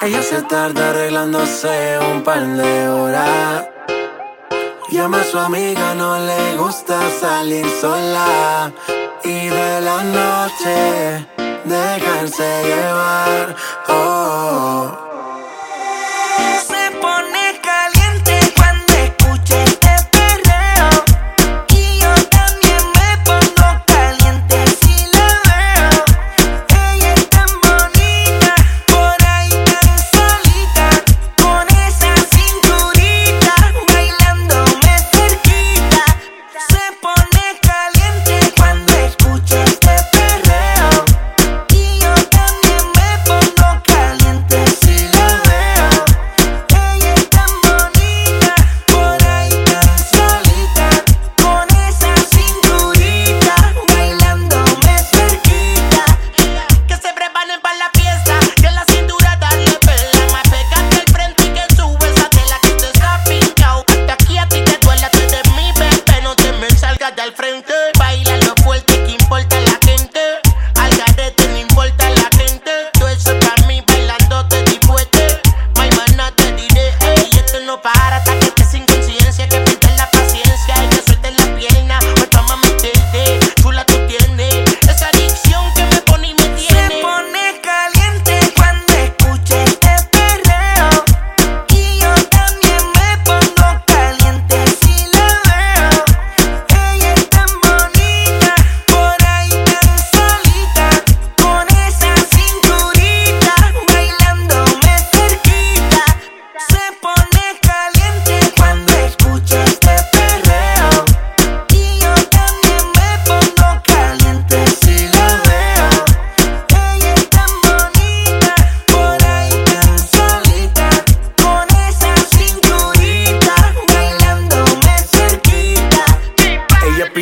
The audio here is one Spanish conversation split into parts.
Ella se tarda arreglándose un par de horas. Llama a su amiga, no le gusta salir sola. Y de la noche dejarse llevar. Oh.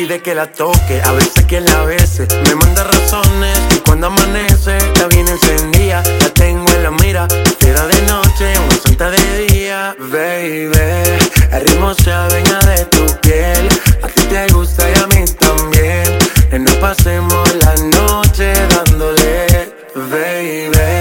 pide que la toque, a veces que la bese. Me manda razones y cuando amanece está bien encendida. La tengo en la mira, fiera de noche, una santa de día, baby. El ritmo se adueña de tu piel, a ti te gusta y a mí también. Que nos pasemos la noche dándole, baby.